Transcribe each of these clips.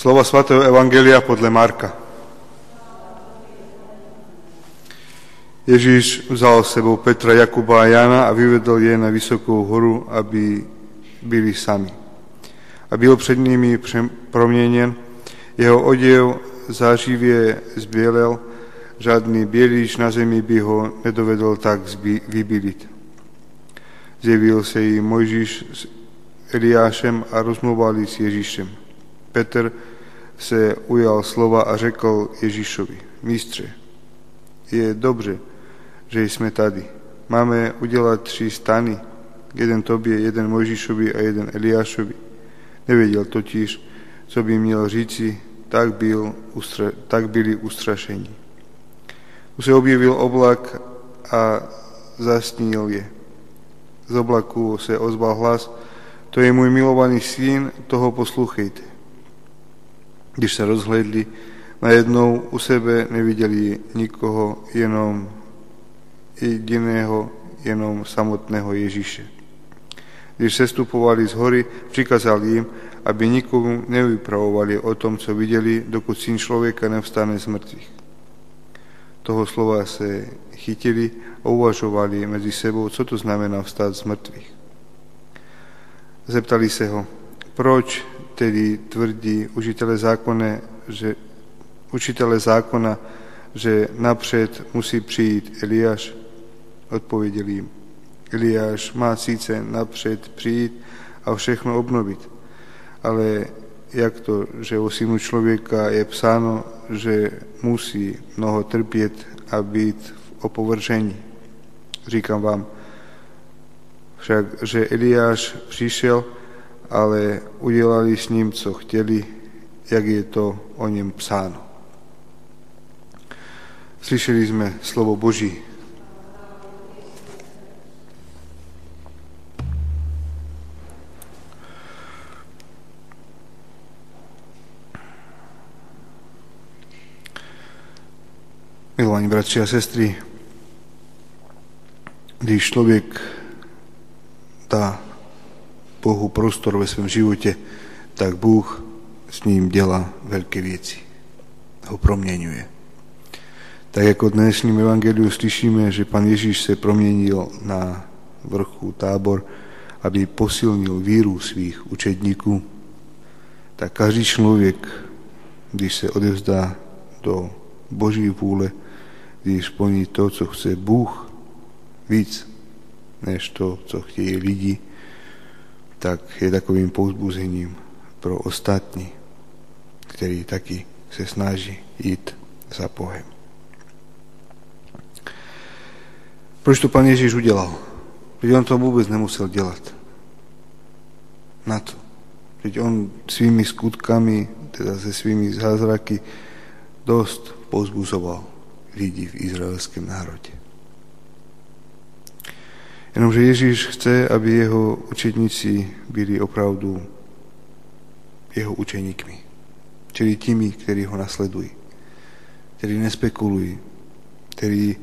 Slova svatého Evangelia podľa Marka. Ježíš vzal s sebou Petra, Jakuba a Jana a vyvedol je na vysokou horu, aby byli sami. A byl před nimi proměněn, jeho oděv záživě zbielel, žádný bielič na zemi by ho nedovedol tak vybilit. Zjevil se jim Mojžíš s Eliášem a rozmluvali s Ježíšem. Petr se ujal slova a řekl Ježíšovi, mistře, je dobře, že jsme tady. Máme udělat tři stany, jeden tobě, jeden Mojžíšovi a jeden Eliášovi. Nevěděl totiž, co by měl říci, tak, byl, tak byli ustrašení. Tu se objevil oblak a zasnil je. Z oblaku se ozval hlas, to je můj milovaný syn, toho poslouchejte. Když se rozhledli, najednou u sebe neviděli nikoho, jenom jediného, jenom samotného Ježíše. Když se stupovali z hory, přikázal jim, aby nikomu nevypravovali o tom, co viděli, dokud syn člověka nevstane z mrtvých. Toho slova se chytili a uvažovali mezi sebou, co to znamená vstát z mrtvých. Zeptali se ho, proč tedy tvrdí učitele zákona, že, učitele zákona, že napřed musí přijít Eliáš? Odpověděl jim, Eliáš má sice napřed přijít a všechno obnovit, ale jak to, že o synu člověka je psáno, že musí mnoho trpět a být v opovržení. Říkám vám, však, že Eliáš přišel, ale udělali s ním, co chtěli, jak je to o něm psáno. Slyšeli jsme slovo Boží. Milovaní bratři a sestry, když člověk dá Bohu prostor ve svém životě, tak Bůh s ním dělá velké věci. Ho proměňuje. Tak jako v dnešním evangeliu slyšíme, že pan Ježíš se proměnil na vrchu tábor, aby posilnil víru svých učedníků, tak každý člověk, když se odevzdá do Boží vůle, když splní to, co chce Bůh, víc než to, co chtějí lidi, tak je takovým pouzbuzením pro ostatní, který taky se snaží jít za Bohem. Proč to pan Ježíš udělal? Protože on to vůbec nemusel dělat. Na to. Teď on svými skutkami, teda se svými zázraky, dost pozbuzoval lidi v izraelském národě. Jenomže Ježíš chce, aby jeho učedníci byli opravdu jeho učeníkmi. Čili tými, kteří ho nasledují. Kteří nespekulují. Kteří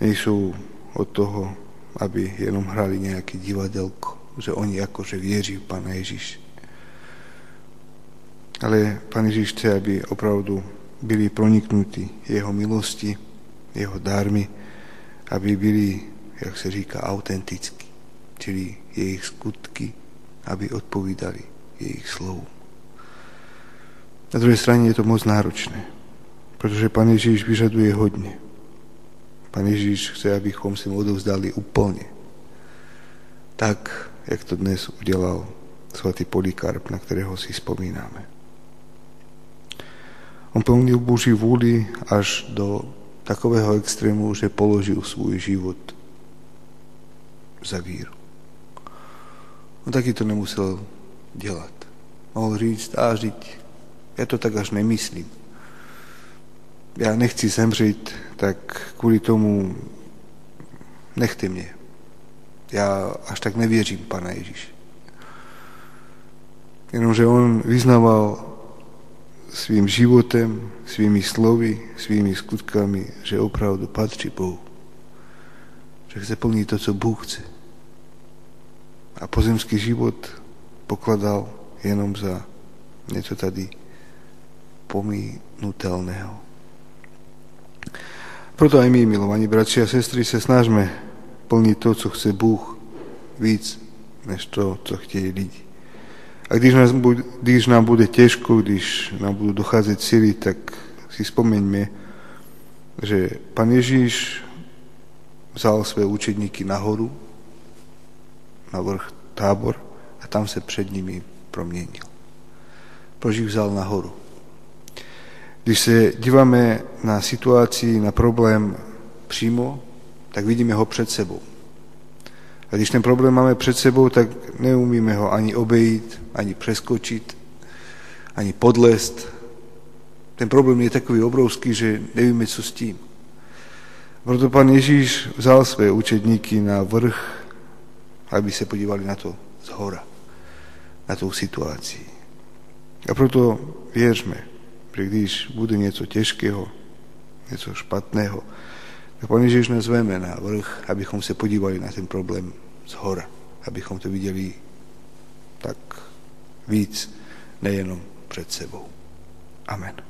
nejsou od toho, aby jenom hrali nějaký divadelko, že oni jakože věří v Pana Ježíš. Ale Pan Ježíš chce, aby opravdu byli proniknutí jeho milosti, jeho dármi, aby byli jak se říká, autenticky, čili jejich skutky, aby odpovídali jejich slovu. Na druhé straně je to moc náročné, protože Pan Ježíš vyžaduje hodně. Pan Ježíš chce, abychom si mu odovzdali úplně. Tak, jak to dnes udělal svatý Polikarp, na kterého si vzpomínáme. On plnil Boží vůli až do takového extrému, že položil svůj život za víru. On taky to nemusel dělat. Mohl říct, a žiť, já to tak až nemyslím. Já nechci zemřít, tak kvůli tomu nechte mě. Já až tak nevěřím, Pana Ježíš. Jenomže on vyznával svým životem, svými slovy, svými skutkami, že opravdu patří Bohu že chce plniť to, co Bůh chce. A pozemský život pokladal jenom za něco tady neopominutelného. Proto aj my, milovaní bratia a sestry, sa snažme plniť to, co chce Bůh víc, než to, co chtějí lidi. A když, nás když nám bude těžko, když nám budou docházet síly, tak si vzpomeňme, že pan Ježíš vzal své učedníky nahoru, na vrch tábor a tam se před nimi proměnil. Proč ich vzal nahoru? Když se díváme na situaci, na problém přímo, tak vidíme ho před sebou. A když ten problém máme před sebou, tak neumíme ho ani obejít, ani přeskočit, ani podlest. Ten problém je takový obrovský, že nevíme, co s tím. Proto pan Ježíš vzal své učedníky na vrch, aby se podívali na to z hora, na tou situaci. A proto věřme, že když bude něco těžkého, něco špatného, tak Pán Ježiš nás veme na vrch, abychom se podívali na ten problém z hora, abychom to viděli tak víc, nejenom před sebou. Amen.